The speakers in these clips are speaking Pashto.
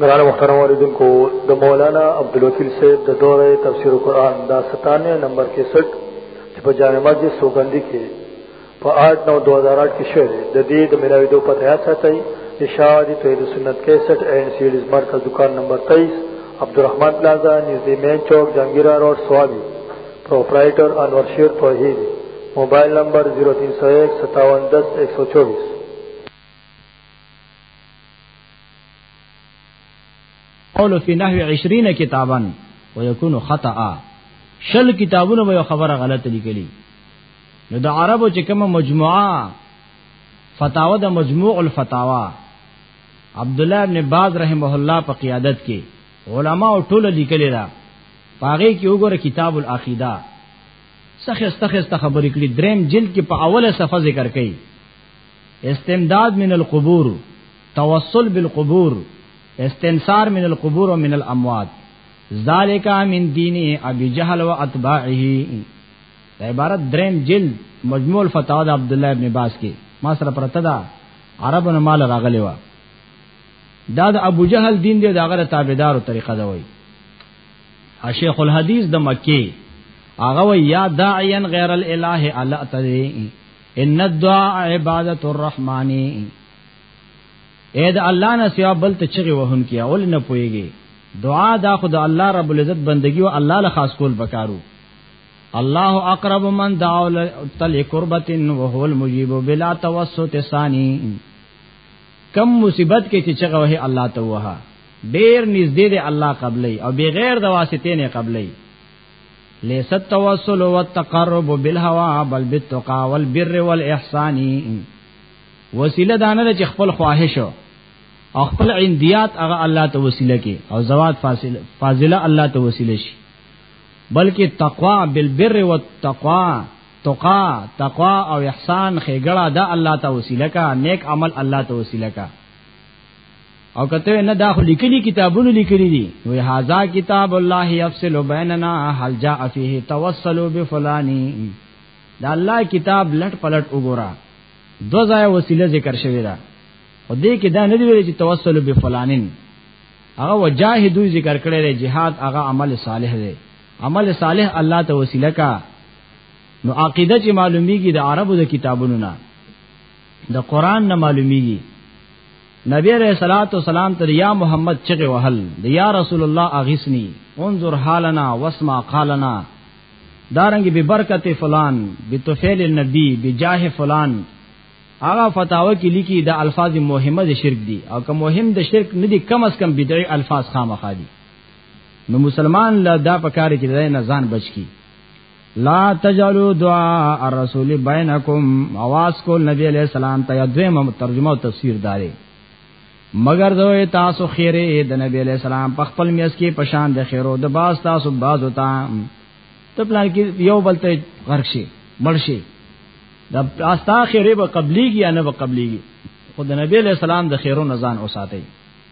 ګران محترم اوریدونکو د مولانا عبدالوکیل صاحب د دوره تفسیر قرآن دا 97 نمبر 61 چې په جامع مسجد سوګندی کې په 8 9 2008 کې شوه د دې د ملاوي دوه پته یاد ساتي ارشاد توحید سنت 61 اینڈ سیډز مرکز دکان نمبر 23 عبدالرحمن پلازا نږدې مین چوک جنگیرا روډ سوابي پروپرائیٹر انور شیر توحید موبائل نمبر 03015710124 قول فی نحو 20 کتابا ويكون خطا شل کتابونه به خبره غلطه لیکلی نو د عربو چې کومه مجموعه فتاوا د مجموع الفتاوا عبد الله ابن باز رحمه الله په قیادت کې علما ټول لیکلی دا پاغه کې وګوره کتاب العقیده سخه استخسته خبرې کړي دریم جلد کې په اوله صفحه ذکر کړي استمداد من القبور توسل بالقبور استنصار من القبور و من الاموات ذالک من دین ابي جهل و اتباعه دا عبارت دریم جلد مجموع الفتاوا د عبد الله ابن باز کې ما سره پرته دا عربو نه مال راغلی و دا د ابو جهل دین دی دا غره تابعدارو طریقه دا وای شیخ الحدیث د مکی هغه وای یا داعیا غیر الاله الا تدی ان الدعاء عبادت الرحمن اے دا الله نه سوا بل ته چغي وهن کیا ول نه پويږي دعا دا خو د الله رب العزت بندگی او الله له خاص کول بکارو الله اقرب من دعا تل قربتن وهو المجيب بلا توسط ثاني کم مصیبت کې چې چغه وه الله ته وه ډیر نږدې دی الله قبلې او بغیر د واسطې نه قبلې لیس التوسل والتقرب بالهوى بل بالتقى والبر والاحسان وسیله دانه چې خپل خواهش او خپل عندیات هغه الله ته وسیله کې او زوات فاصله فاضله الله ته وسیله شي بلکې تقوا بالبر والتقوا تقا تقوا او احسان خېګړه د الله ته وسیله کا نیک عمل الله ته وسیله کا او کته نه دا خو لیکلي کتابونه لیکلي دي وی هاذا کتاب الله یفصل بیننا هل جاء فیه توسلوا بفلانی دا الله کتاب لټ پلټ وګورا دو ځای وسیله ذکر شوی دا او دې کې دا نه دی ویل چې توسل بفلانین هغه وجاهدو ذکر کړی دی jihad هغه عمل صالح دی عمل صالح الله ته وسیله کا نو عقیده چې معلومیږي د عربو د کتابونو نه د قران نه معلومیږي نبی علیہ الصلات والسلام ته یا محمد چغه وهل د یا رسول الله اغیسنی انظر حالنا واسمع قالنا دارنګ به برکت فلان به توفیل النبی به جاه فلان هغه فتاوا کې لیکي د الفاظ مهمه د شرک دي او که مهم د شرک نه دي کم از کم بدعي الفاظ خامخا دي نو مسلمان لا دا پکار چې دای نه ځان بچ کی لا تجلو دعاء الرسول بینکم اواز کو نبی علیہ السلام ته دویم ترجمه او تفسیر داري مگر دوی تاسو خیره د نبی علیہ السلام په خپل میس کې پشان د خیرو د باز تاسو باز وتا ته پلان کې یو بل ته غرق شي مړ شي د پلاستا خیره به قبليږي یا نه به قبليږي خود نبی علیہ السلام د خیرو نزان اوساتې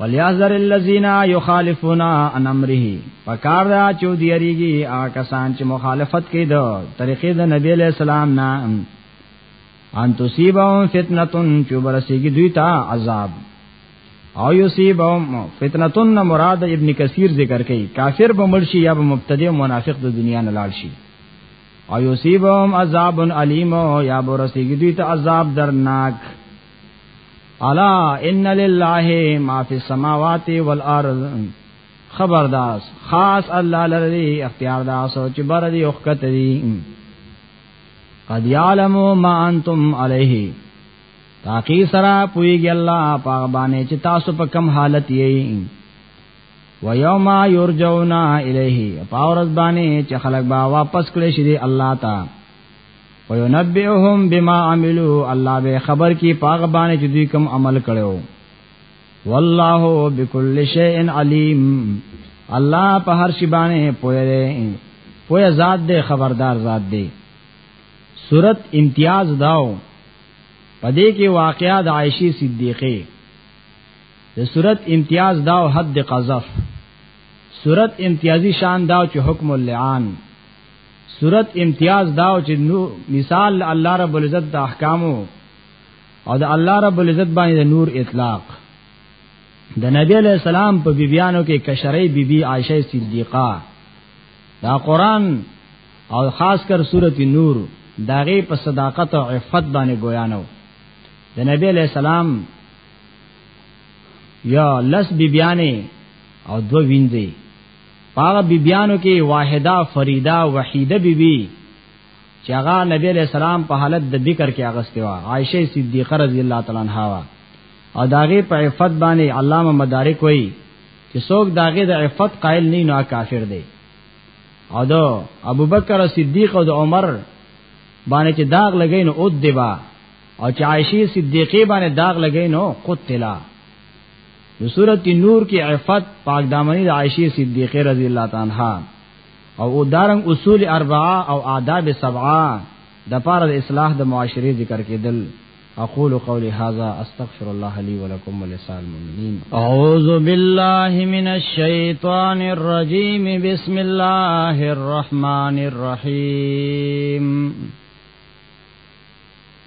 وليحذر الذين يخالفون عن امره پکار دا چې دی یریږي آ کسان چې مخالفت کوي د طریقې د نبی له سلام نه ان تصيبهم فتنه چې برسیږي دوی ته عذاب او یصيبهم فتنه مراد ابن کثیر ذکر کوي کافر به مرشي یا به مبتدی او منافق د دنیا نه لاړ شي او یصيبهم عذاب الیم یا برسیږي دوی ته عذاب درناک الا ان لله ما فی السماوات والارض خبردار خاص الله لری اختیار دا سوچ بر دی وخت دی قد یعلم ما انتم علیه تاکي سرا پویږي الله پاک باندې چې تاسو په کم حالت یې و یوم یرجونا الیه پاورز باندې چې خلک با واپس کړي شي الله تعالی وينبئهم بما عملوا الله به خبر کی پاغه باندې چې دوی کوم عمل کړو والله بكل شيء عليم الله په هر شی باندې پوهه ده پوهه ذات ده خبردار ذات ده صورت امتیاز داو پدې کې واقعا د عائشې صدیقې د صورت امتیاز داو حد قذف صورت امتیازی شان داو چې حکم اللعان صورت امتیاز داو چې نو مثال الله رب العزت د احکامو او د الله رب العزت باندې د نور اطلاق د نبی علیہ السلام په بیبیانو کې کشرې بیبي عائشه صدیقه دا قران او خاص کر سورۃ نور داغه په صداقت او عفت باندې گویا نو د نبی علیہ السلام یا لس بیبیانې او دو وینځي هغه بیبیانو کې واحده فریده وحیده بیبي چې هغه نبی علیہ السلام په حالت د ذکر کې اغستې و عائشه صدیقه رضی الله تعالی عنها وا او داغه په عفت باندې علامه مدارک وایي چې څوک داغه د عفت قائل نه نو کافر دی او دا ابوبکر صدیق او د عمر باندې چې داغ لګین او دیبا او چې عائشه صدیقه باندې داغ لګین او قتلا نو سورۃ نور کې عفت پاک دامنی د عائشه صدیقه رضی الله تعالی عنها او او دارنګ اصول اربعه او آداب سبعه د پاره د اصلاح د معاشري ذکر کېدل اقول قولي هذا استغفر الله لي ولكم ولسائر المؤمنين اعوذ بالله من الشيطان الرجيم بسم الله الرحمن الرحيم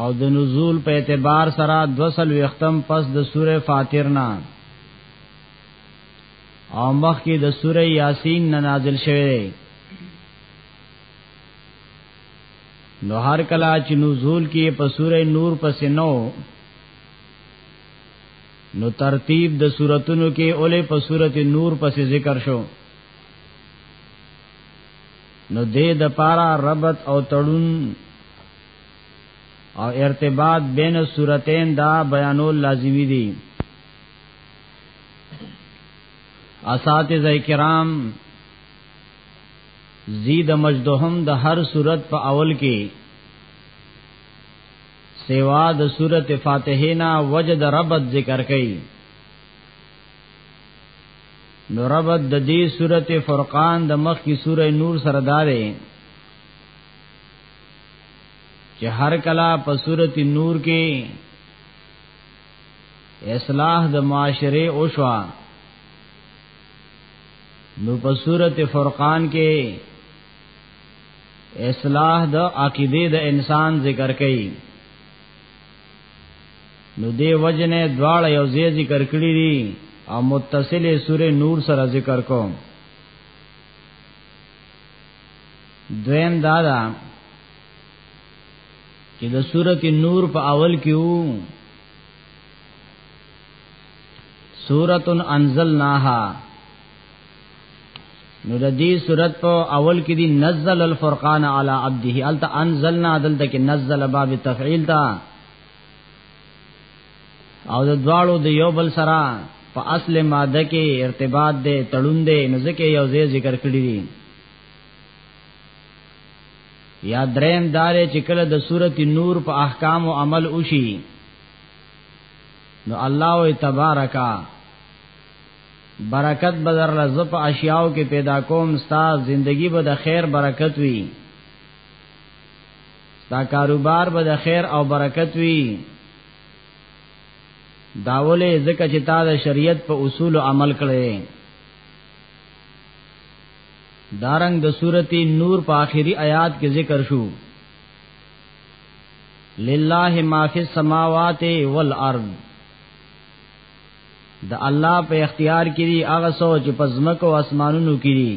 او د نزول په اعتبار سره دوسل وختم پس د سوره فاتر نه او مخ کې د سوره یاسین نه نازل شوه نو هر کله چې نزول کې په سوره نور پس نو نو ترتیب د سوراتونو کې اولې په سورته نور پس ذکر شو نو دې د پارا ربط او تړون او ارتباط بین السورتین دا بیانول لازمی دی اساتذه کرام زید مجدهم د هر صورت په اول کې سوا د صورت فاتحه نا وجد ربط ذکر کړي نو ربط د دې صورت فرقان د مخ کی سوره نور سره دارې چې هر کلا په صورت نور کې اصلاح د معاشره او شوا نو په صورت فرقان کې اصلاح د عقیده د انسان ذکر کړي نو دی وجنه دواړه یو ځای ذکر کړی دي او متصله سوره نور سره ذکر کوم دویم دا دا چې د سورته نور په اول کې وو سورۃ انزلناها نو د دې صورت په اول کې دی نزل الفرقان علی عبده الت انزلنا دلته کې نزل باب تفعیل تا او د دواړو د یو بل سره په اصل ماده کې ارتباط دی تړون دی نو ځکه یو ځای ذکر کړی دی یا دریم دار چې کله د صورت نور په احکام او عمل وشي نو الله او تبارکا برکت بدر لزپ اشیاء کې پیدا کوم ستا زندگی به د خیر برکت وي ستا کاروبار به د خیر او برکت وي داوله ځکه چې تا د شریعت په اصول عمل کړې دارنګ د سورته نور په آخري آیات کې ذکر شو لله ما فی السماوات والارض د الله په اختیار کې دی هغه سوچ په زمکو او اسمانونو کې دی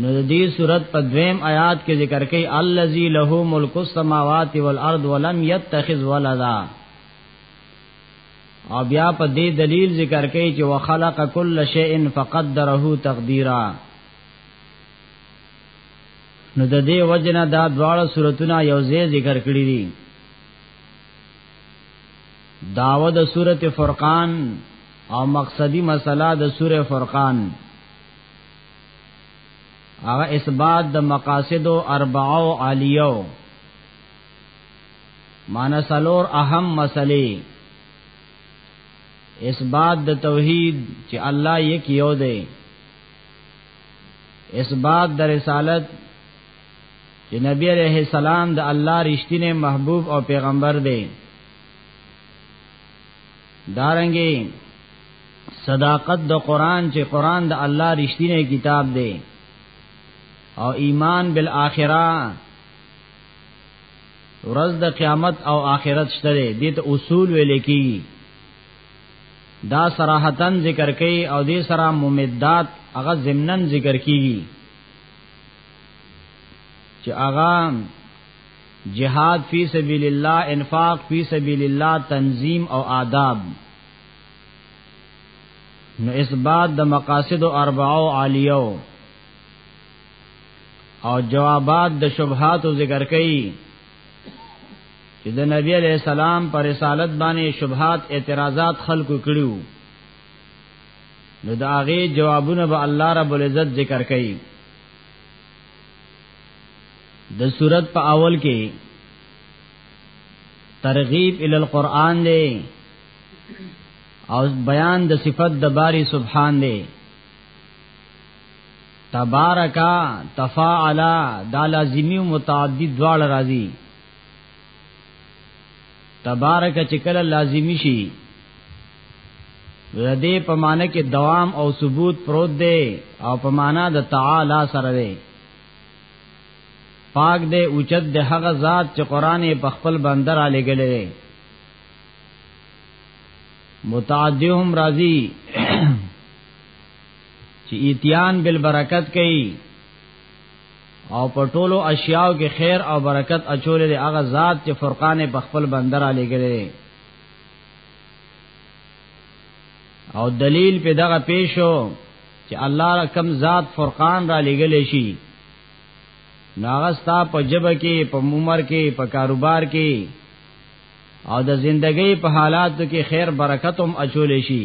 نو د دې صورت په دویم آیات کې ذکر کړي الذی له ملک السماوات والارض ولم یتخذ ولدا او بیا په دې دلیل ذکر کوي چې وخلق کل شیء فقدره تقدیرا نو د دې وجنه دا دواړه سورتونه یو ځای ذکر کړی دي داوه د سورته فرقان او مقصدی مسله د سوره فرقان هغه اثبات د مقاصد او اربعو عالیو معنی سلور اهم مسلې اثبات د توحید چې الله یک یو دی اثبات د رسالت چې نبی عليه السلام د الله رښتینه محبوب او پیغمبر دی دارنګي صداقت د قران چې قران د الله رښتینه کتاب دی او ایمان بالآخرہ ورځ د قیامت او آخرت شته دي ته اصول ویل کی دا صراحتن ذکر کوي او دې سره ممدات هغه ضمنن ذکر کیږي چې هغه جهاد فی سبیل الله انفاق فی سبیل الله تنظیم او آداب نو اثبات د مقاصد اربعو عالیو او جوابات د شبهات ذکر کړي چې د نبی علیہ السلام پر رسالت باندې شبهات اعتراضات خلکو کړیو نو دا غي جوابونه به الله رب العزت ذکر کړي د صورت په اول کې ترغیب ال القرآن دی او بیان د صفت د باری سبحان دی تبارکا تفاعلا دا لازمی او متعدی دواړه راځي تبارک چې کله لازمی شي ردی په معنی کې دوام او ثبوت پروت دی او په معنی د تعالی سره دی پاک دی اوچت د هغه ذات چې قران په خپل بندر علی ګلې متعدهم راضی چې ایتیان بالبرکت کوي او په ټولو اشیاو کې خیر او برکت اچولې دی هغه ذات چې فرقان په خپل بندر علی ګره او دلیل په دغه پیشو چې الله رقم ذات فرقان را لګلې شي ناغستا په جب کې په عمر کې په کاروبار کې او د زندګۍ په حالاتو کې خیر برکتم اچولې شي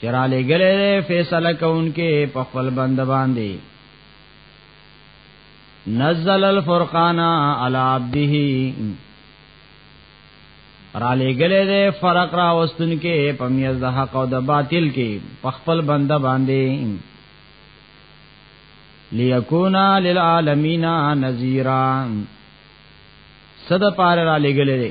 چرا لګلې فیصله کوونکې په خپل بند باندې نزل الفرقان علی عبده را لګلې دې فرق را واستون کې په میز د حق او د باطل کې په خپل بند باندې لیکونا للعالمین نذیرا صد پار را لګلې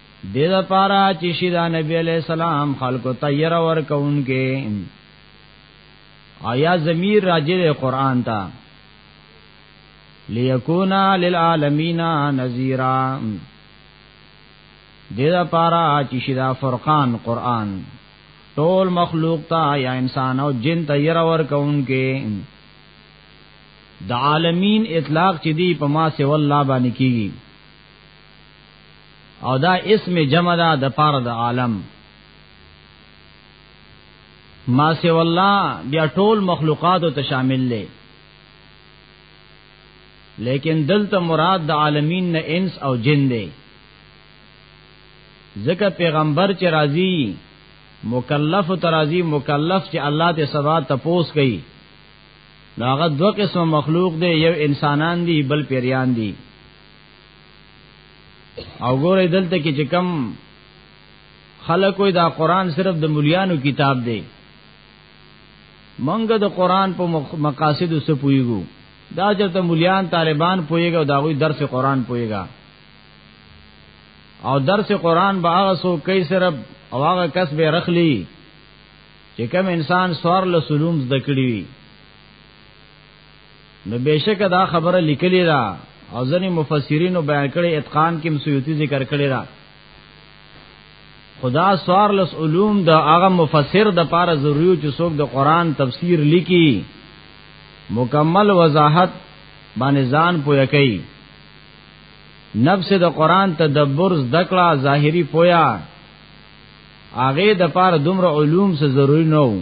د دې لپاره چې شي دا نبی علی السلام خلکو ته ير ور کوونکې آیا ضمیر راجع دی قران ته ليكونا للعالمین نذیرا د دې لپاره چې شي دا فرقان قران ټول مخلوق ته یا انسان او جن ته ير ور کوونکې د عالمین اطلاق چې دی په ما سي والله باندې کیږي او دا اسم جمع ده د پاره د عالم ما سی والله بیا ټول مخلوقات ته شامل لې لیکن دلته مراد د عالمین نه انس او جن دی ځکه پیغمبر چې راضی مکلف ترازی مکلف چې الله ته سبا تپوس کوي ناغه دو قسم مخلوق دی یو انسانان دی بل پیریان دی او ګوره دلته کې چې کم خلک وي دا قران صرف د مليانو کتاب دی منګه د قران په مقاصد سره پويګو دا چې ته مليان طالبان پويګو دا غوي درس قران پويګا او درس قران به هغه سو کوي صرف او هغه کس به رخلی چې کم انسان سوار له سلوم زده کړی وي نو بهشکه دا خبره لیکلی را او ځنې مفسرینو بیان کړي اتقان کې مسیوتی ذکر کړي را خدا سوار لس علوم د هغه مفسر د پاره ضروري چې څوک د قران تفسیر لیکي مکمل وضاحت باندې ځان پوهه کوي نفس د قران تدبر ذکړه ظاهری پویا هغه د پاره دومره علوم سره ضروری نه وو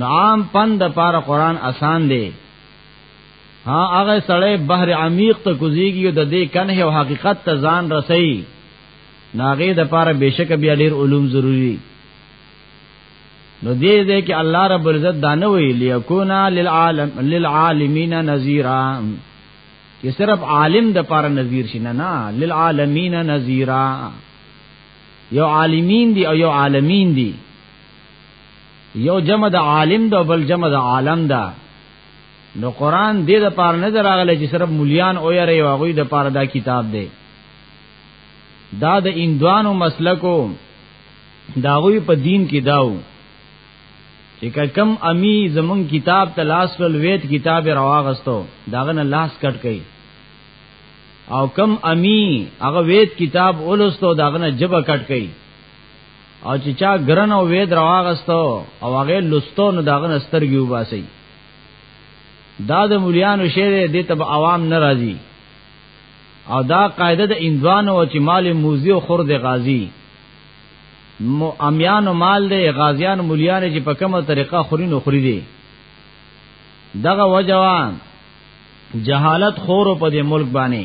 نو عام پند پار قران آسان دی ها هغه سړی بحر عمیق ته کوزیږي د دې کنه او حقیقت ته ځان رسي ناغه د پاره بشک بیا ډیر علوم ضروری نو دې دې کې الله رب العزت دانه وی لیکونا للعالم للعالمین نذیرا چې صرف عالم د پاره نذیر شینه نه للعالمین نذیرا یو عالمین دی او یو عالمین دی یو جمع د عالم دا بل جمع د عالم دا نو قران دې د پاره نه دراغله چې صرف مليان او یې ری واغوي د پاره دا کتاب دی دا د اندوانو مسلکو داغوی په دین کې داو چې کم امی زمون کتاب ته لاس ول ویت کتاب رواغستو داغه نه لاس کټ کئ او کم امی هغه ویت کتاب اولستو داغه نه جبه کټ کئ او چې چا ګرن او وید راغستو او هغه لستو نو داغه نسترګي وباسي دا د مليانو شعر دې تب عوام ناراضي او دا قاعده د اندوان او چې مال موزي او خرد غازي مو امیان او مال دې غازیان مليان چې په کومه طریقه خورینو خوري دي دغه وجوان جهالت خور په دې ملک باندې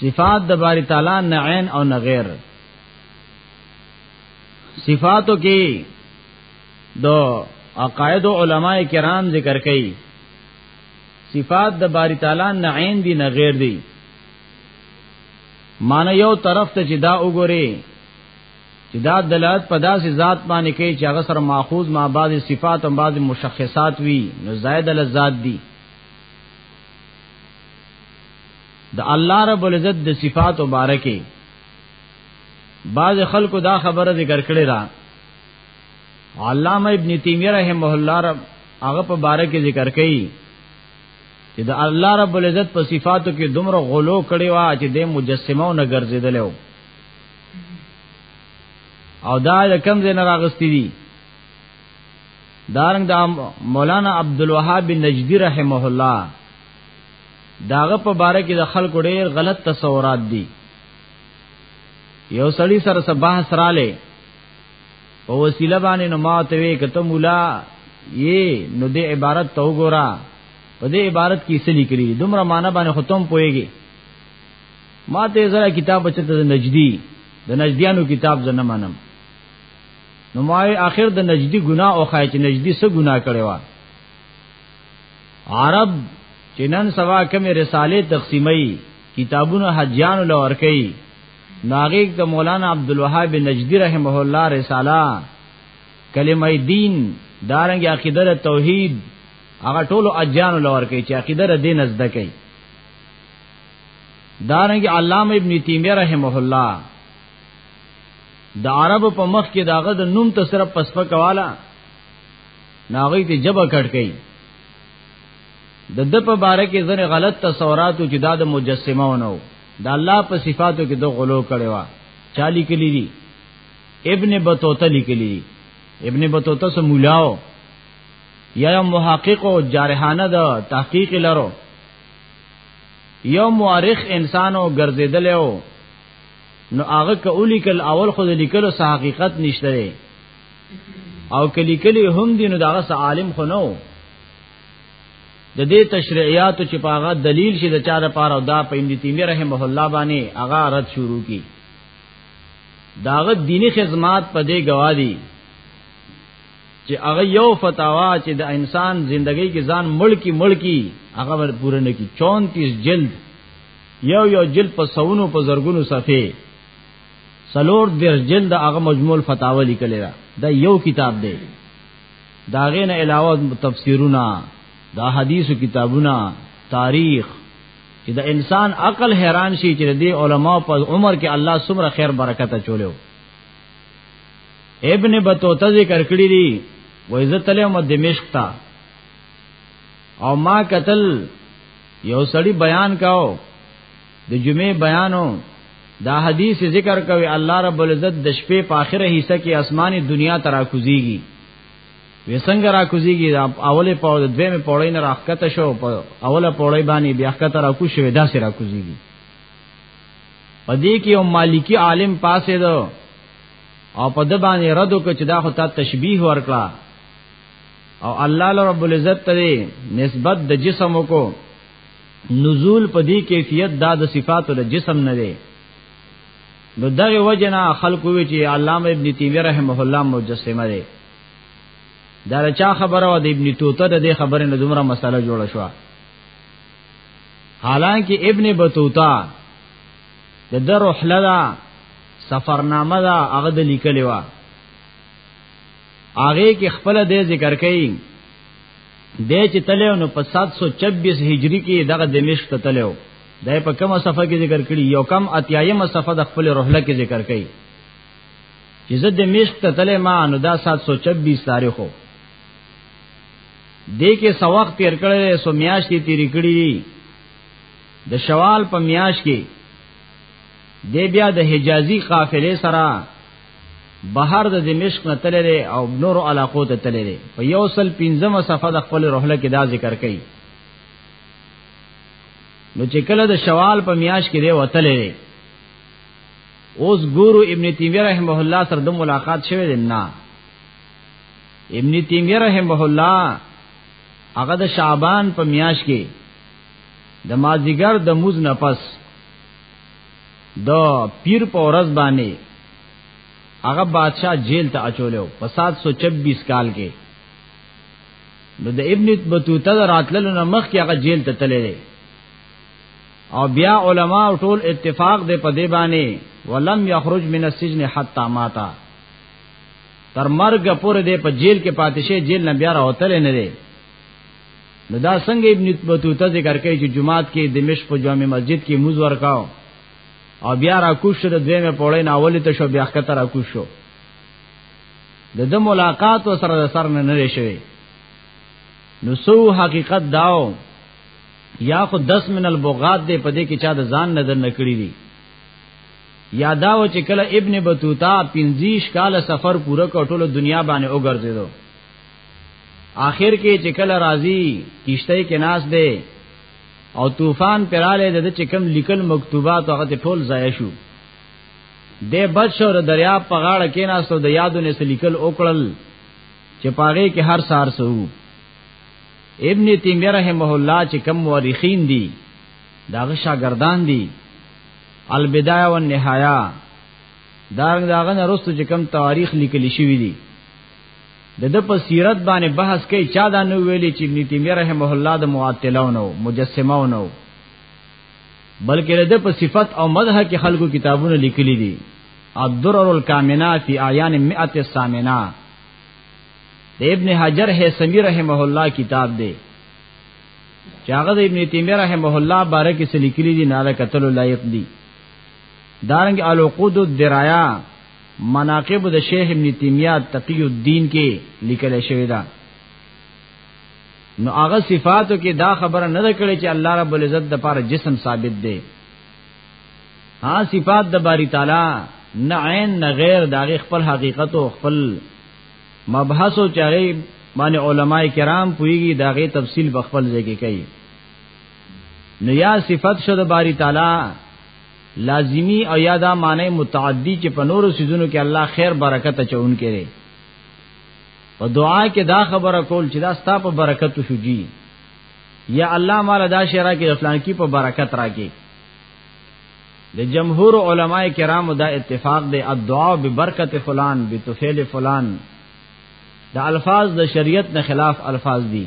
صفات د باری تعالی نه عین او نه غیر صفاتو کې دو عقاید علماء کرام ذکر کوي صفات د باری تعالی نه عین دي نه غیر دي مان یو طرف ته چې دا وګوري چې دا دلالت په داسې ذات باندې کوي چې هغه سره ماخوذ ما بعض صفات او بعض مشخصات وي نو زائد له ذات دي د الله رب العزت د صفات مبارکي بعض خلکو دا خبره ذکر کړې ده علامه ابن تیمیه رحمه الله رب هغه په باره کې ذکر کړي چې د الله رب العزت په صفاتو کې دومره غلو کړي وا چې د مجسمه نه ګرځیدل او دا د کم ځای نه راغستې دي دارنګ دا مولانا عبد الوهاب بن نجدی رحمه الله داغه په باره کې د خلکو ډېر غلط تصورات دي یو سړی سره سره بحث رااله په وسیله باندې نو ما ته وی کته مولا یې نو دې عبارت تو ګورا په دې عبارت کې څه لیکلي دومره معنی باندې ختم پويږي ما ته زړه کتاب بچته نجدي د نجدیانو کتاب زنه منم نو ما اخر د نجدي ګناه او خای چې نجدي څه ګناه کړی و عرب چې نن سبا کوم رساله تقسیمي کتابونه حجیان لور کوي ناغیق د مولانا عبدالوهاب نجدی رحمه الله رساله کلمه دین دارنګ عقیده توحید هغه ټولو اجانو لور کوي چې عقیده د دین زده کوي دارنګ علامه ابن تیمیه رحمه الله د عربو په مخ کې داغه د نوم ته صرف پسپکواله ناغی ته جبه کټ کړي د د په باره کې ځنه غلط تصوراتو چې دا د مجسمه ونو دا الله په صفاتو کې د غلو کړي وا چالي کلی دي ابن بطوطه لیکلی دي ابن بطوطه سم مولاو یا یو محقق او جارحانه د تحقیق لرو یو مورخ انسان او ګرځیدل او نو هغه کولی کل اول خود لیکلو صحقیقت نشته او کلی کلی هم دینو دغه عالم خو نو د دې تشریعات چې پاغه دلیل شي د چا د پاره دا په ابن تیمیه رحمه الله باندې هغه رد شروع کی داغه دینی خدمات په دې گواهی چې هغه یو فتاوا چې د انسان زندگی کې ځان ملکی ملکی هغه ور پوره نه کی 34 جلد یو یو جلد په سونو په زرګونو صفحه سلور در جلد هغه مجموع الفتاوی لیکلی دا دا یو کتاب دی دا غین علاوه تفسیرونه دا حدیثو کتابونه تاریخ چې د انسان عقل حیران شي چې د علماء په عمر کې الله څومره خیر برکت چولیو ابن بطوطه ذکر کړی دی و عزت له مد دمشق تا او ما قتل یو سړی بیان کاو د جمعې بیانو دا حدیث ذکر کوي الله رب العزت د شپې په اخره حصہ کې آسماني دنیا ترا کوزيږي وسنګ را کوزيږي دا اوله پاو د دویمه پوړې نه راخته شو په اوله پوړې باندې بیا خته را کو شوې دا سره را کوزيږي پدې کې یو مالکی عالم پاسې دو او په د باندې رد وکړ چې دا خو ته تشبیه ورکړه او الله رب العزت ته نسبت د جسم کو نزول په دې کیفیت دا د صفاتو د جسم نه دی نو دغه وجنا خلکو وی چې علامه ابن تیمیه رحمه الله مجسمه دی دا چا خبره و د ابن توته د دې خبره نه دومره مسله جوړه شو حالانکه ابن بطوطه د در رحله دا سفرنامه دا هغه د لیکلی و هغه کې خپل د ذکر کوي د چې تلو نو په 726 هجری کې دغه دمشق ته تلو د په کومه صفه کې ذکر کړي یو کم اتیایمه صفه د خپل روحله کې ذکر کړي چې زه د مشق ته تلې ما نو دا 726 تاریخو دې کې سو وخت تیر کړل سو میاش کې تیر کړی د شوال په میاش کې دې بیا د حجازي قافلې سره بهر د دمشق نه تللی او نور علاقو ته تللی په یو سل پنځمه صفحه د خپل رحله کې دا ذکر کړي نو چې کله د شوال په میاش کې دی وتللی اوس ګورو ابن تیمیه رحمه الله سره د ملاقات شوه دی نه ابن تیمیه رحمه الله هغه د شعبان په میاش کې د مازیګر د موز نه پس دا پیر په ورځ باندې هغه بادشاہ جیل ته اچولیو په 726 کال کې نو د ابن بطوطه راتللو نه مخ کې هغه جیل ته تللی دی او بیا علما ټول اتفاق دی په دی باندې ولم یخرج من السجن حتا ماتا تر مرګ پورې دی په جیل کې پاتې شي جیل نه بیا راوتل نه دی نو دا څنګه ابن بطوطه ذکر کوي چې جمعات کې دمشق په جامع مسجد کې موز ورکاو او بیا را کوش د دویمه پوړې نه اولې ته شو بیا ښکته را کوش شو د د ملاقات سره د سر نه نه شوی نو سو حقیقت داو یا خو 10 من البغات دې پدې کې چا د ځان نظر نکړی دي یا داو چې کله ابن بطوطه 50 کال سفر پوره کړ ټول دنیا باندې وګرځیدو آخر کې چې کله راضی کیشته کې ناس دی او طوفان پراله د چې کم لیکل مکتوبات هغه ټول ضایع شو د بشور دریا په غاړه کې ناستو د یادو نس لیکل اوکړل چې پاره کې هر سار سو ابن تیمیه رحمه الله چې کم مورخین دي داغه شاګردان دي البدايه والنهايه دا داغه نرستو چې کم تاریخ لیکل شوی دی د د په سیرت باندې بحث کوي چا دا نو ویلي چې ابن تیمیه رحمه الله د معطلونو مجسمونو بلکې د په صفت او مدح کې خلکو کتابونه لیکلي دي الدرر الکامنه فی اعیان مئه الثامنه د ابن حجر حسمی رحمه الله کتاب دی چې هغه د ابن تیمیه رحمه الله باره کې سلیکلي دي نه له قتل لایق دي دارنګ الوقود الدرایا مناقب د شیخ ابن تیمیه تقی الدین کې لیکل شوی دا نو هغه صفاتو کې دا خبره نه کړې چې الله رب العزت د پاره جسم ثابت دی ها صفات د باری تعالی نه عین نه غیر دا خپل حقیقت او خپل مبحث او چاري باندې علما کرام پویږي دا غي تفصیل بخپل ځای کې کوي نو یا صفات شد باری تعالی لازمی او یا دا معنی متعدی چې په نورو سيزونو کې الله خیر برکت چون کړي او دعا کې دا خبره کول چې دا ستا په برکت شو جی یا الله مال دا شرا کې افلان کی په برکت راکې د جمهور علما کرام دا اتفاق دی الدعاء ببرکت فلان بتفعل فلان دا الفاظ د شریعت نه خلاف الفاظ دي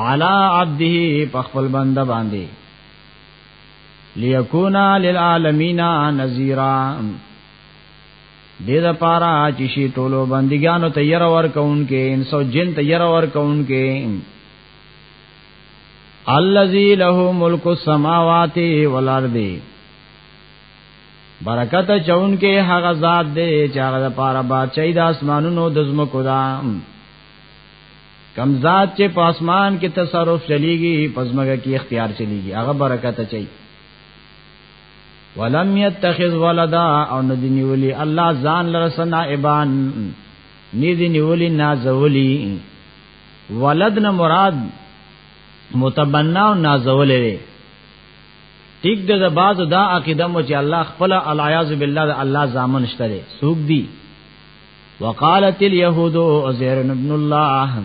علا عبده په خپل بنده باندې ليكونا للعالمین نذیرا دې دا پارا چې شي ټولو بندګانو ته ير ور کونکي انسو جن ته ير ور کونکي الذي له ملک السماوات والارض برکت چون کې هغه ذات دې چې هغه لپاره بادشاہي د اسمانونو د زمکو ده کم ذات چې په اسمان کې تصرف چلیږي پزماګه کې اختیار چلیږي هغه برکت چي ولم يتخذ ولدا او ندنی ولی الله ځان لرسنا ایبان ندی نیولی نازولی ولد نه مراد متبنا او نازول دی ټیک د بعض دا عقیده مو چې الله خپل الیاذ بالله د الله ځامن شته سوق دی وقالت اليهود عزير ابن الله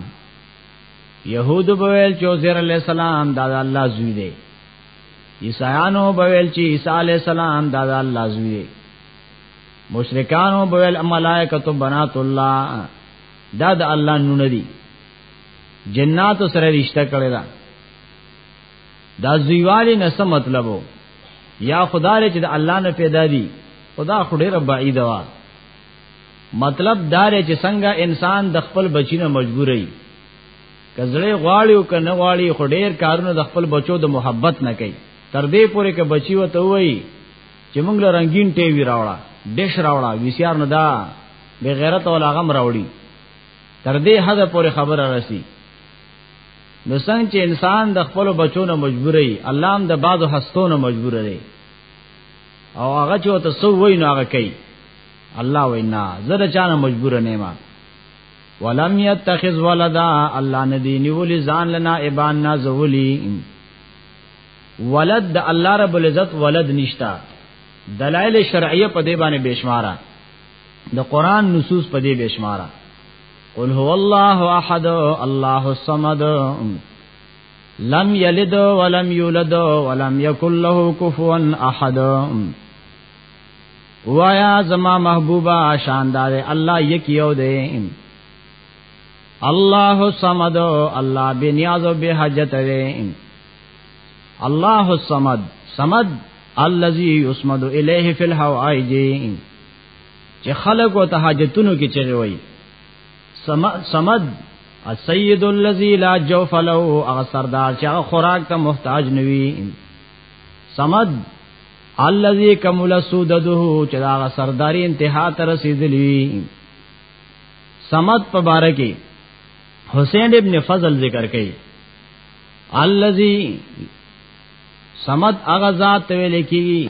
يهود بویل چې عزير عليه السلام دا الله زوی دی عیسایانو بویل چې عیسی عليه السلام دا الله زوی دی مشرکانو بویل ملائکه بنات الله دا د الله نونه دي جنات سره رشتہ کړی دا دا زیوالی نه څه مطلب یا خدای چې د الله نه پیدا دي خدا خډه رب بعید وا مطلب دا دی چې څنګه انسان د خپل بچینه مجبورای کزړې غواړي او کنه غواړي خو ډېر کارونه د خپل بچو د محبت نه کوي تر دې پورې کې بچي وته وایي چې موږ له رنگین ټي وی راوړه ډش راوړه ویسیار نه دا بے غیرت ولا غم راوړي تر دې حد پورې خبره رسی نو څنګه چې انسان د خپل بچو نه مجبورای الله هم د بعضو هستو نه مجبور دی او هغه چې ته سو وای نو هغه کوي الله وینا زره چانه مجبور نه ما ولم يتخذ ولدا الله ندی نیولی ځان لنا ایبان نا زولی ولد د الله رب العزت ولد نشتا دلائل شرعیه په دې باندې بشمارا د قران نصوص په دې بشمارا قل هو الله احد الله الصمد لم یلد ولم یولد ولم یکن له کفوا احد وایا زما محبوبا شاندار الله یک یو دی الله الصمد الله بنیاز او به حاجت دی الله الصمد صمد الذي يسمد الیه فی الحوائج چې خلق او تهاجتونو کې چغي وایي سمد السيد الذي لا جوف له هغه سردار چې هغه خوراک ته محتاج نوي سمد الذي كمل سودده چې هغه سرداري انتها ته رسیدلی سمد په باره کې حسین ابن فضل ذکر کړي الذي سمد هغه ذات ویل کیږي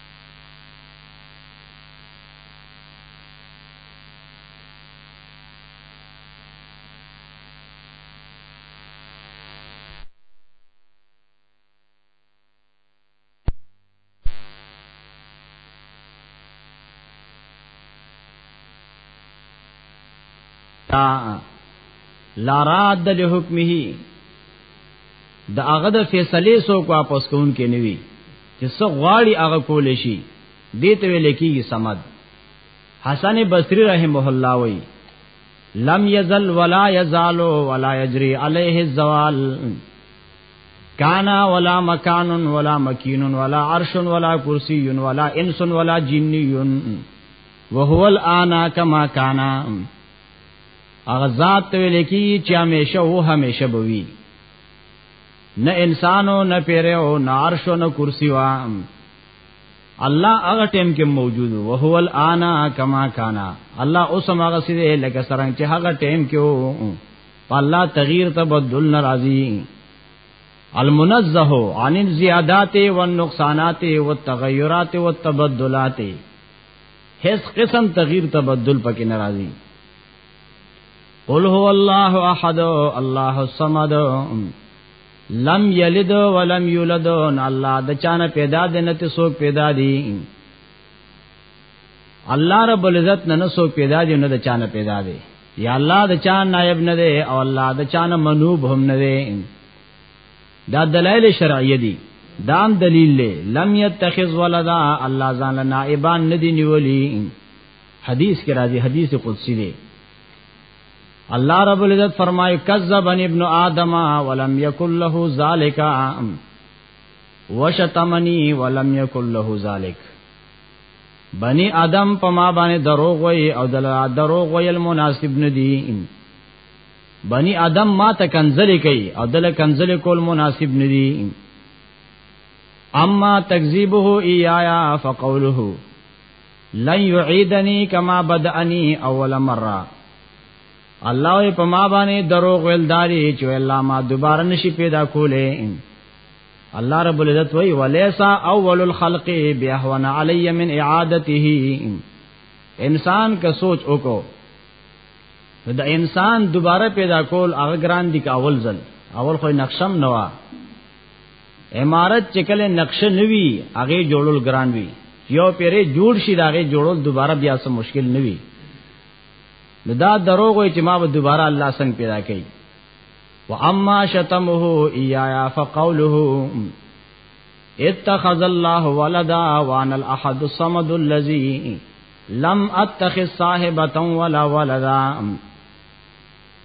تا لا راد له حکمه د هغه د فیصله سو کو واپس کون کې نوي چې څو غواړي هغه کول شي دې ته ویل کېږي سمد حسن بصری رحمه الله وی لم یزل ولا یزال ولا یجری علیه الزوال کانا ولا مکان ولا مکین ولا عرش ولا کرسی ولا انس ولا جنی وهو الان کما کانا اغه ذات ویل کی چې همیشه وو همیشه بوي نه انسانو نه پیرو نه عرش نه کرسی وا الله هغه ټیم کې موجود او هو الان کما کانا الله اوس هغه سره لکه سره چې هغه ټیم کې وو الله تغییر تبدل ناراضي المنزه عن الزیادات والنقصانات والتغیرات والتبدلات هیڅ قسم تغییر تبدل پکې ناراضي قل هو الله احد الله الصمد لم یلد ولم یولد الله د چانه پیدا د نه ته سوک پیدا دی الله رب العزت نه نه سوک پیدا دی نه د چانه پیدا دی یا الله د چان نائب نه دی او الله د چانه منوب هم نه دی دا دلایل شرعیه دي دام دلیل له لم يتخذ ولدا الله ځان نائبان ندی نیولی حدیث کې راځي حدیث قدسی دی الله رب العزت فرمای کذب ابن آدم ولم یکن له ذالک وشتمنی ولم یکن له ذالک بنی آدم په ما باندې دروغ وای او دل دروغ ویل مناسب ندی بنی آدم ما ته کنزلی کوي او دل کنزلی کول مناسب ندی اما تکذیبه ایایا فقوله لن يعيدني كما بدأني اول مره الله په ما باندې دروغ ویل داري چې الله ما دوباره نشي پیدا کولې الله رب العزت وی ولیسا اول الخلق بیاهون علی من اعادته انسان کا سوچ وکړو نو د انسان دوباره پیدا کول هغه ګران دي کاول ځل اول خو نقشم نوا امارت چې کله نقشه نوي هغه جوړول ګران وي یو پیره جوړ شي داغه جوړول دوباره بیا سم مشکل نوي نو دا دروغ وي چې ما به دوباره الله څنګه پیدا کړي واما شتمه ايايا فقوله اتخذ الله ولدا وانا الاحد الصمد الذي لم اتخذ صاحبة ولا ولدا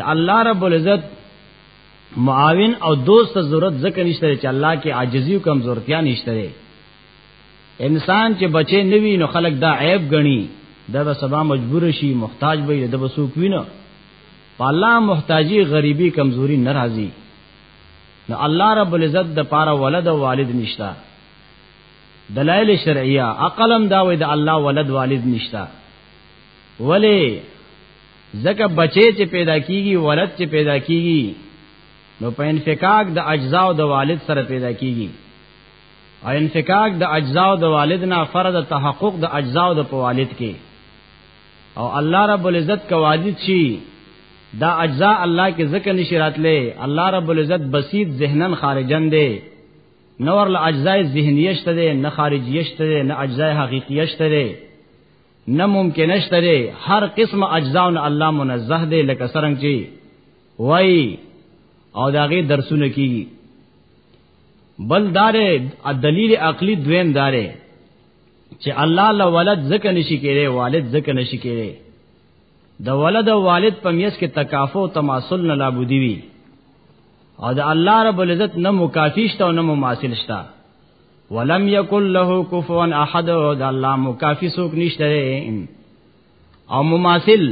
د الله رب العزت معاون او دوست ضرورت ځکه نشته چې الله کې عاجزی او کمزورتیا نشته انسان چې بچي نوي نو خلک دا عیب غني دا به سبا مجبور شي محتاج به د بسوک وینه په الله محتاجی غریبی کمزوري ناراضي نو الله رب العزت د پاره ولد او والد نشتا دلایل شرعیه عقلم دا وې د الله ولد والد نشتا ولی ځکه بچی چې پیدا کیږي ولد چې پیدا کیږي نو په انفکاک د اجزاء او د والد سره پیدا کیږي او انفکاک د اجزاء او د والد نه فرض تحقق د اجزاء او د والد کې او الله رب العزت کا واجب شي دا اجزاء الله کې ذکر نشی راتلې الله رب العزت بسیط ذهنن خارجن دی نور له اجزاء ذهنیشته دی نه خارجیشته دی نه اجزاء حقیقیشته دی نه ممکن نشته دی هر قسم اجزاء نه الله منزه دی لکه سرنګ چی وای او داغه درسونه کیږي بل دار دلیل عقلی دویم دار چې الله له ولد زکه نشي کېره والد زکه نشي کېره د ولد او والد په میس کې تکافو او تماسل نه لابودی وی او د الله رب العزت نه مکافیشته او نه مماثل شته ولم یکن له کفوا احد د الله مکافی سوک نشته او مماثل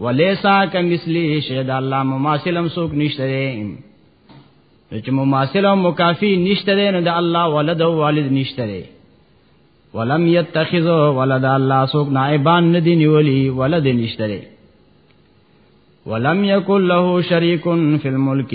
ولیسا کمثلی شی د الله مماثل هم سوک نشته چې مماثل او مکافی نشته نه د الله ولد او والد نشته ولم یتخذ ولد الله سوک نائبان ندی نیولی ولد نشته ولم یکن له شریک فی الملک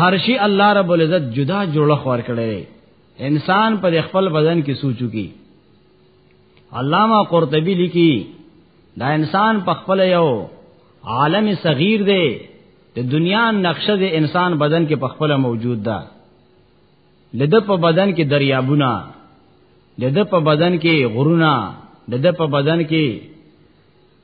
هر شي الله رب العزت جدا جوړه خور کړي انسان پر خپل بدن کې سوچو کی علامہ قرطبی لیکي دا انسان په خپل یو عالم صغیر دی د دنیا نقشه د انسان بدن کې په خپل موجود ده لده په بدن کې دریابونه لده په بدن کې غرونه لده په بدن کې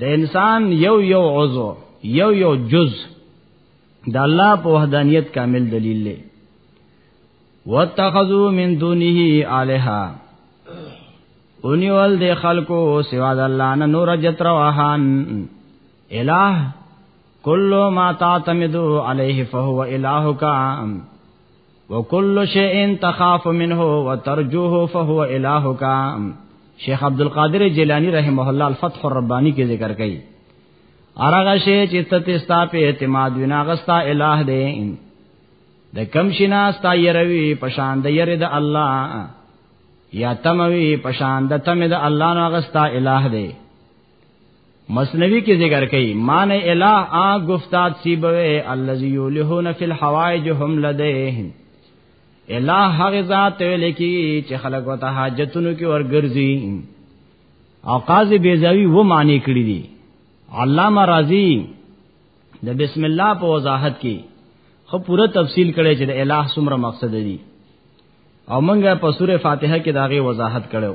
د انسان یو یو عضو یو یو جز د الله په وحدانیت کامل دلیل دی واتخذوا من دونه الها اونیول د خلکو سوا د الله نه نور جتر واهان الہ کلو ما تعتمدو علیه فهو الہک وکل شیء تخاف منه وترجوه فهو الهک شیخ عبد القادر جیلانی رحمه الله الفتح الربانی کې ذکر کړي ارغه شی چې ته تستا په اعتماد وینا غستا الہ دی د کم شینا ستا یروي پشان د یره د الله یا تموي پشان د تم د الله نو غستا الہ دی مسنوی کې ذکر کړي مان الہ آ گفتاد سی بوي الذي يلهون في الحوائج هم لديه الہ هغه ذات ویل کی چې خلق وته حاجتونو کې ورګرځي او قاضي بیزاوی و معنی کړی دي علامه رازی د بسم الله په وضاحت کې خو پوره تفصیل کړي چې د الہ سمره مقصد دي او منګه په سوره فاتحه کې داغه وضاحت کړو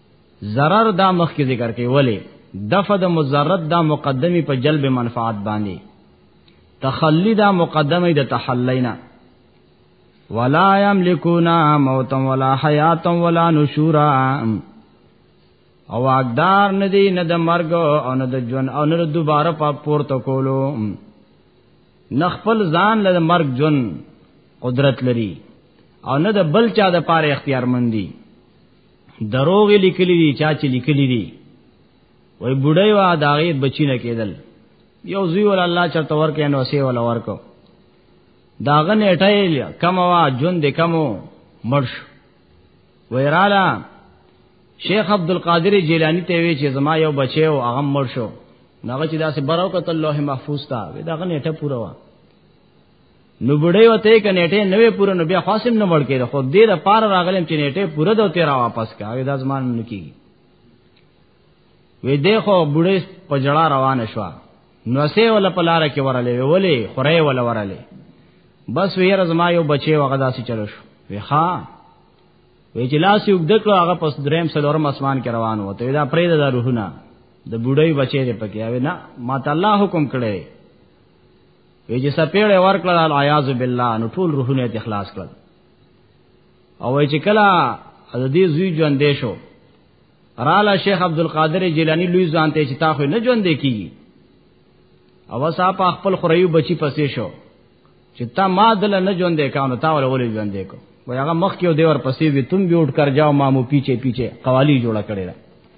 ضرر دا مخ کې ذکر کوي ولی دفع د مضرت دا مقدمي په جلب منفعت باندې تخلی دا مقدمه د تحلینا ولا یملکونا موتا ولا حیاتا ولا نشورا او اقدار ندی نه د مرګ او نه د ژوند او نه د دوباره په پورته کولو نخپل ځان له مرګ جون قدرت لري او نه د بل چا د پاره اختیار مندي دروغ لیکلی دي چا چې لیکلی دي وای بډای وا داغه بچی نه کېدل یو زوی ول الله چرته ورکې نو سی ول ورکو داغه نیټه کم وا جون د کمو مرش ویرالا شیخ عبد القادر جیلانی ته وی چې زما یو بچی او هغه مرشو ناغه چې داسې براو کتل لوح محفوظ تا وی داغه نیټه پوره وا نو بډې وته کې نیټه نوې پوره نو بیا خاصم نه مړ کېده خو دې د پار راغلم چې نیټه پوره د تیرا واپس کا دا زمان نه کی وې دیکھو بډې په جړه روان شو نو سه ول په لار کې ورلې ولې خورې ول ورلې بس وې رزما یو بچي وغه داسې چلو شو وې ها وې چې لاس یو دکړو هغه پس دریم سلورم اسمان کې روان وته دا پرې د روحونه د بډې بچي دې پکې اوی نه ما ته الله حکم کړی وی چې سپېړې ورکړل العیاذ بالله نو ټول روحونه ته اخلاص کړل او وی چې کله د دې زوی ژوند دی شو رااله شیخ عبد القادر جیلانی لوی ځان ته چې تا خو نه ژوند دی کیږي او وسا په خپل خریو بچی پسې شو چې تا ما دل نه ژوند دی کانو تا ول ولې ژوند دی کو وای هغه مخ کې دیور پسې وی تم بیوټ کر جاو مامو پیچھے پیچھے قوالی جوړه کړی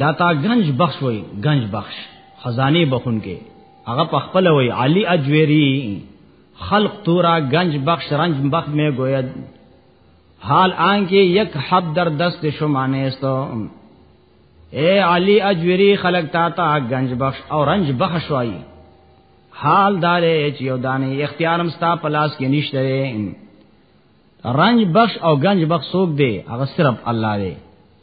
داتا گنج بخش وای گنج بخش خزانه بخون کې هغه په خپل وای علی اجویری خلق تورا گنج بخش رنج بخت میں گوید حال آن کے یک حب در دست شمانے استو اے علی اجویری خلق تا تا گنج بخش او رنج بخش وائی حال دارے چی او دانے اختیارم ستا پلاس کے نشترے رنج بخش او گنج بخش سوک دے اگر صرف اللہ دے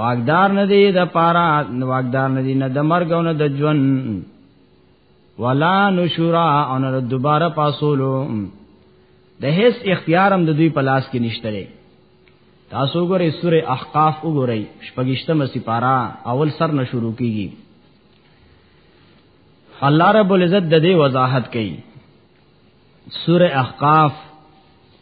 واقدار نه دی د پارا واقدار نه دی نه د مرګ او نه د ژوند ولا نشورا او نه دوباره پاسولو د هیڅ اختیار هم د دوی په لاس کې نشته لري تاسو ګورئ سوره احقاف وګورئ شپږشتمه سپارا اول سر نه شروع کیږي الله رب العزت د دې وضاحت کوي سوره احقاف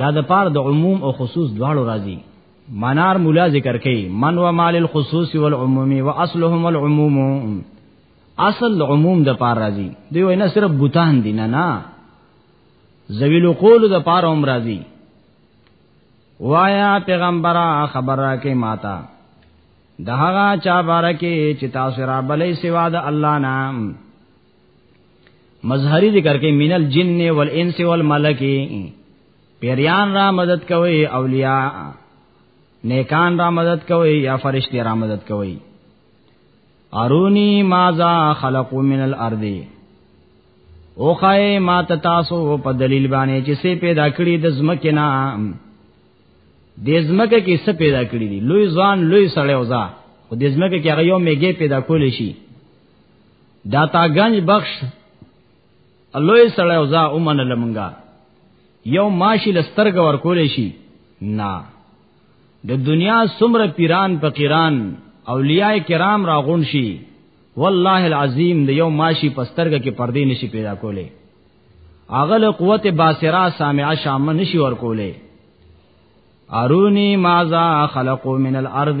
دا د پار د عموم او خصوص دواړو راځي منار مولا ذکر کوي من و مال الخصوص والعموم واصلهم العموم اصل عموم د پار راځي دی وینا صرف بوتان دي نه نه زویل قول د پار هم راځي وایا پیغمبره خبر را کې ماتا دهغه چا بارکه چې تاسو را بلې سوا د الله نام مظهری ذکر کې من الجن والانس والملک پیریان را مدد کوي اولیاء نیکان را مدد کوي یا فرشتي را مدد کوي ارونی ماذا خلقو من الارض او خای ما تاسو په دلیل باندې چې سه پیدا کړی د زمکه نه د زمکه کې سه پیدا کړی دی لوی ځان لوی سړی وزا خو د زمکه کې هغه یو میګه پیدا کول شي داتا گنج بخش الله سره او ځا اومن لمنګا یو ماشی لسترګ ور کولې شي نا د دنیا سمره پیران فقیران اولیاء کرام راغون شي والله العظیم د یو ماشی پسترګ کې پردې نشي پیدا کولې اغل قوت باسرا سامعه شام نشي ور کولې ارونی ماذا خلقو من الارض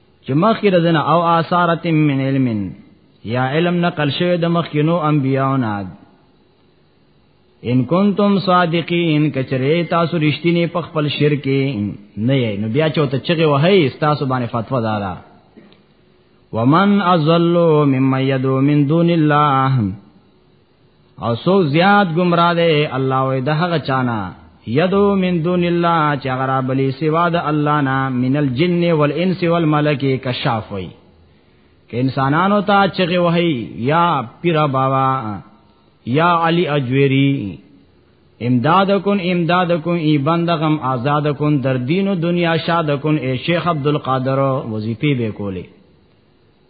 چې مخکې د دنه او آثارت من علم یا علم نقل شوی د مخکینو انبیاونه ان کنتم صادقین کچره تاسو رښتینی په خپل شرک نه یې نو بیا چوته چغه وهی تاسو باندې فتوا دارا ومن ازلو ممن یدو من دون الله او سو زیاد گمراه دی الله وې د هغه چانا یدو من دون الله چې هغه را بلی سوا د الله نه من الجن والانس والملک کشاف وي که انسانانو ته چغه وهي یا پیر بابا یا علی اجویری امداد کن امداد کن ای بندغم آزاد کن در دین و دنیا شاد کن اے شیخ عبدالقادر وظیفی بے کولی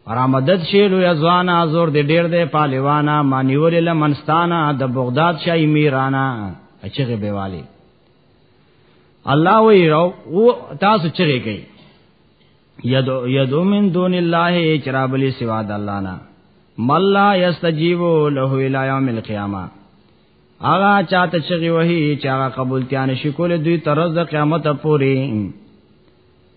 را مدد شي لوی ځوانا زور دې ډېر دې پالوانا مانیول لمنستانا د بغداد شای میرانا اچغه بیوالی الله وی راو او تاسو چغه کوي یدو یدو من دون الله چرابلی سوا د الله نه ملا یستجیبو له الی یوم القیامه اغا چاته چغي وهي چې هغه قبول تیان شي کول دوی تر ورځې قیامت پورې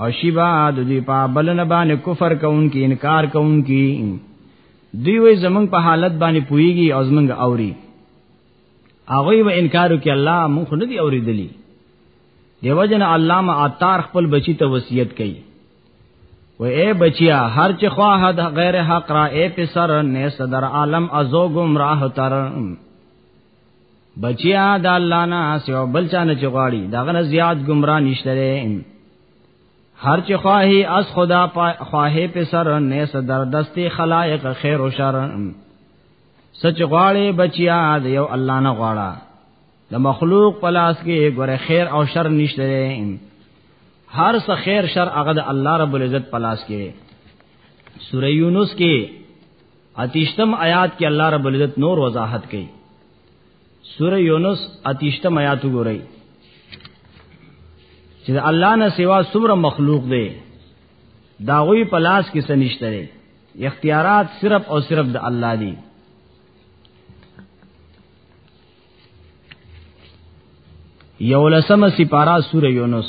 او شیبا د دې په بلنه باندې کفر کوونکی انکار کوونکی دوی وې زمنګ په حالت باندې پويږي او زمنګ اوري هغه و انکار وکي الله مونږ نه دی اوریدلی دیو جن علامه عطار خپل بچی ته وصیت کړي و اے بچیا هر چ خواه د غیر حق را اے پسر نه صدر عالم ازو گمراه تر بچیا د الله نه سیو بل چا نه چغاړي داغه نه زیات گمراه نشته هر چې خواهی از خدا خواهی په سر نه صدر دستی خلائق خیر و شر سچ غواړي بچیا د یو الله نه غواړه د مخلوق په لاس کې ګوره خیر او شر نشته هر څه خیر شر هغه د الله رب العزت په لاس کې سوره یونس کې اتیشتم آیات کې الله رب العزت نور وضاحت کوي سوره یونس اتیشتم آیات وګورئ چې الله نه سوا څومره مخلوق دی دا غوی په لاس کې سنشته دی اختیارات صرف او صرف د الله دی یولسم سپارا سوره یونس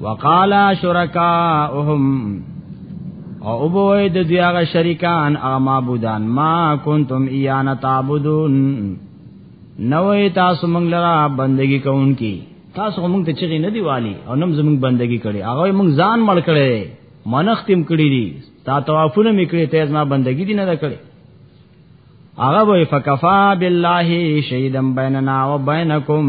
وقال شرکاءهم او وبوي د دوی هغه شریکان هغه معبودان ما کنتم ایانا تعبدون نوې تاسو موږ لرا بندگی کوونکی تاسو موږ ته چغې نه دی والی او نم زموږ بندگی کړي هغه موږ ځان مړ کړي منختم کړي دي تا توافونه میکړي ته زما بندگی دي نه کړي هغه وې فکفا بالله شهیدم بیننا و بینکم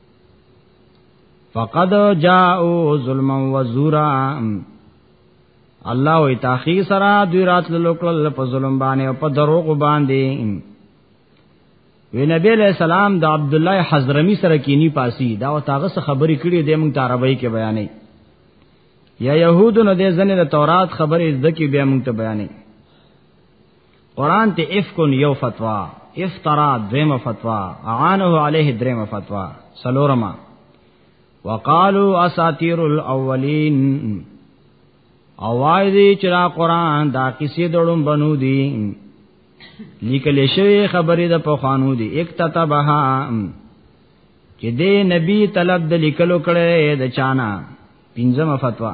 فقد جاءوا ظلما وزورا الله وی تاخیر سره دوی راتل لوکل په ظلم باندې او په دروغ باندې وی نبی علیہ السلام د عبد الله حضرمی سره کینی پاسی دا او تاغه خبرې کړي د موږ عربی کې بیانې یا يهودو نه د زنه د تورات خبرې زکه بیا موږ ته بیانې قران ته افکن یو فتوا افترا دیم فتوا اعانه علیه دریم فتوا سلورما وقالو اساطیر الاولین او وای دی چې را قران دا کیسې دړم بنو دی لیکل شوی خبرې د پخوانو دی اکتتبها چې دې نبی طلب د لیکلو کړه د چانا پنځمه فتوا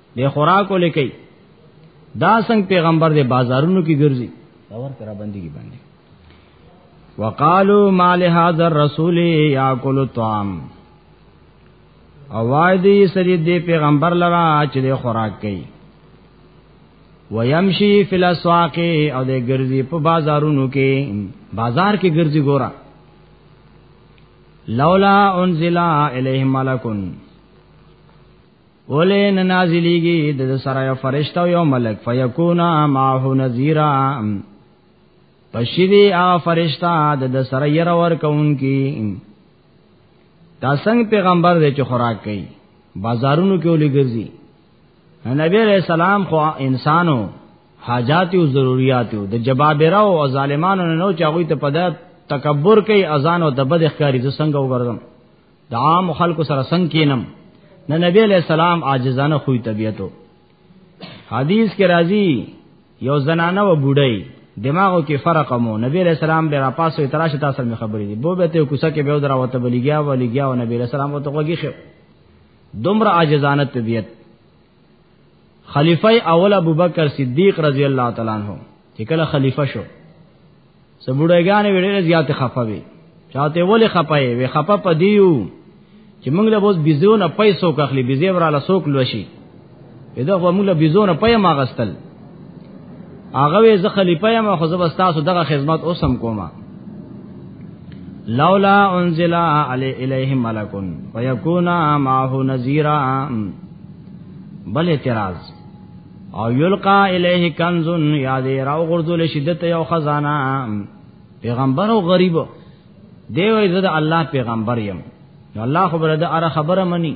د خوراکو لکی دا څنګه پیغمبر د بازارونو کې ګرځي دا ور کرا بندګي باندې وقالو ما لهذا الرسول یاکل الطعام او وای دی سری دی پیغمبر لرا چې د خوراک کوي ويمشي فی الاسواق او د ګرځي په بازارونو کې بازار کې ګرځي ګورا لولا انزل الیه ملکون ولې نه نازلېږي د سره یو فرشته او یو ملک فیکونا معه نذیرا پشیدی آ فرشتہ د د سره ير ور کون کی دا څنګه پیغمبر دې چې خوراک کوي بازارونو کې ولې ګرځي نبی علیہ السلام خو انسانو حاجات او ضرورت او د جبابره او ظالمانو نه نو چاغوي ته پدات تکبر کوي اذان او د بد اخکاری ز څنګه وګرځم د عام خلکو سره څنګه کینم نه نبی علیہ السلام عاجزانه خوې طبیعتو حدیث کې راځي یو زنانه و بوډۍ دماغو کې فرق مو نبی علیہ السلام به را پاسو تراش تاسو می خبرې دي بو به ته کوسه کې به درا وته بلیګیا ولیګیا او نبی علیہ السلام وته وګیخه دومره عاجزانه طبیعت خلیفہ اول ابوبکر صدیق رضی الله تعالی عنہ چې کله خلیفہ شو سبوډایګان ویډه زیات خفه وی چاته ولې خپه وي خپه پدیو چې موږ له بوز بيزو نه پیسو کخلی بيزي وراله سوک لوشي دا خو موږ له بيزو نه پي ماغستل هغه وې زه خلیفہ یم خو زه تاسو دغه خدمت اوسم کومه لولا انزل علی الیه ملک فیکون معه نذیرا بل اعتراض او یلقا الیه کنز یا دې راو غردل شدت یو خزانه پیغمبر او غریب دی وې زه د الله پیغمبر یم نو الله خبره د اره خبره منی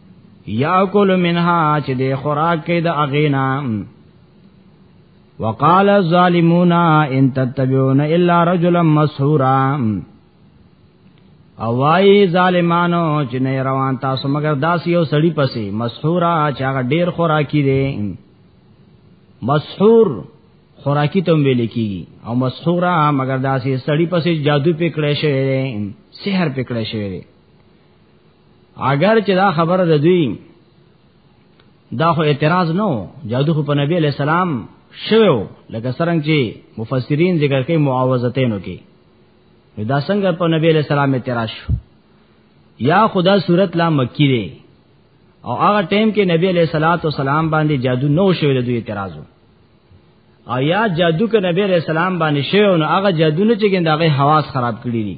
یاکل منها چې د خوراک کې د اغینا وقال الظالمون ان تتبعون الا رجلا مسحورا او وای ظالمانو چې نه روان تاسو مگر داس یو سړی پسې مسحورا چې هغه ډیر خوراکي دی مسحور خوراکي تم ویل کیږي او مسحورا مگر داسې سړی پسې جادو پکړې شوی دی سحر پکړې شوی دی اگر چې دا خبره ده دوی دا خو اعتراض نو جادو خو په نبی علی السلام شوو لکه څنګه چې مفسرین ذکر کوي معاوضتینو کې دا څنګه په نبی علی السلام اعتراض شو یا خدا صورت لا مکی دی او هغه ټیم کې نبی علیہ الصلوۃ والسلام باندې جادو نو شوی د دوی اعتراض او یا جادو کې نبی علیہ السلام باندې شوی نو هغه جادو نه چې ګنده هغه حواس خراب کړی دي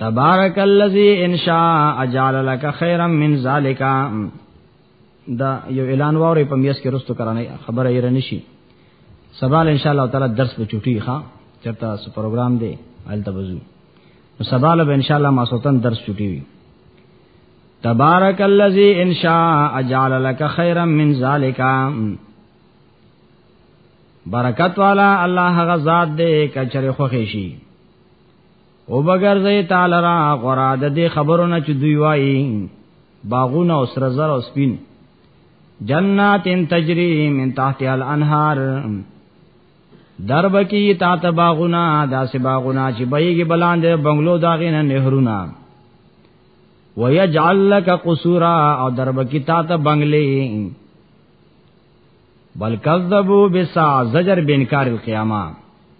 تبارک الذی ان شاء اجعل لك خيرا من ذلك دا یو اعلان واره په میس کې رستو کرانه خبره یې رنشي سبا ان شاء الله تعالی درس په چټي ښا چرته سو پروګرام دی الته بزو نو سبا له ان شاء الله ما سوتن درس چټي وي تبارک الذی ان شاء اجعل لك خيرا من ذلك برکت والا الله غزاد دې کچره خوښي شي او بغیر زې تعالی را غرا د دې خبرو نه چې دوی وایي باغونه او سر زر او سپین جنات تجری من تحت الانهار درب کی تا ته باغونه داسې باغونه چې بېګي بلاندې بنگلو داغې نه نهرونه ويجعل لك قصورا او درب کی تا ته بنگلې بل کذبوا بسا زجر بنکار القیامه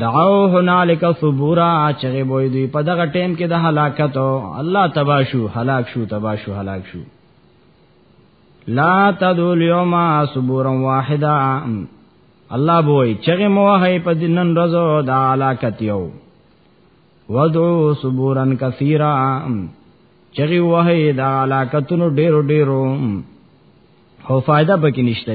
دعو هنالک صبورا چغه بوې دوی په دغه ټیم کې د هلاکت الله تبا شو هلاک شو تبا شو هلاک شو لا تدو اليوم صبورا واحدا الله بوې چغه مو هي په دنن رزو د هلاکت یو ودو صبورا کثیرا چغه وه د هلاکتونو ډیرو ډیرو هو فائدہ پکې نشته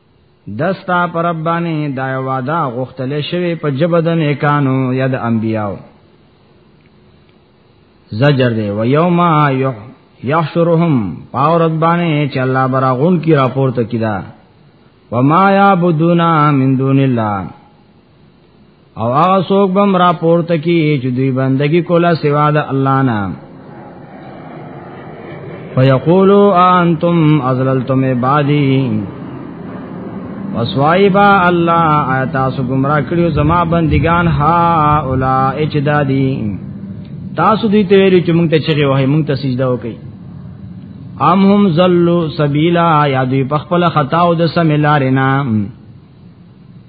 دستا پر ربانی دا وعده غختل شوی په جبد نیکانو یا د انبیاو زجر دی و یوم یحشرهم پاو ربانی چې الله برا غون کی راپورته کیدا وما یعبدون من دون الله او هغه څوک بم را پورته کی چې دوی بندگی کوله سوا د الله نه فیقولوا انتم ازللتم عبادی وسوایبا الله آیات سو گمراه کړیو زما بندگان ها اولا اجدادی تاسو دې ته ویلو چې مونږ ته چغه وای مونږ ته سجده وکي ام هم زلوا سبیلا یا دوی په خپل خطا او د سم لارې نه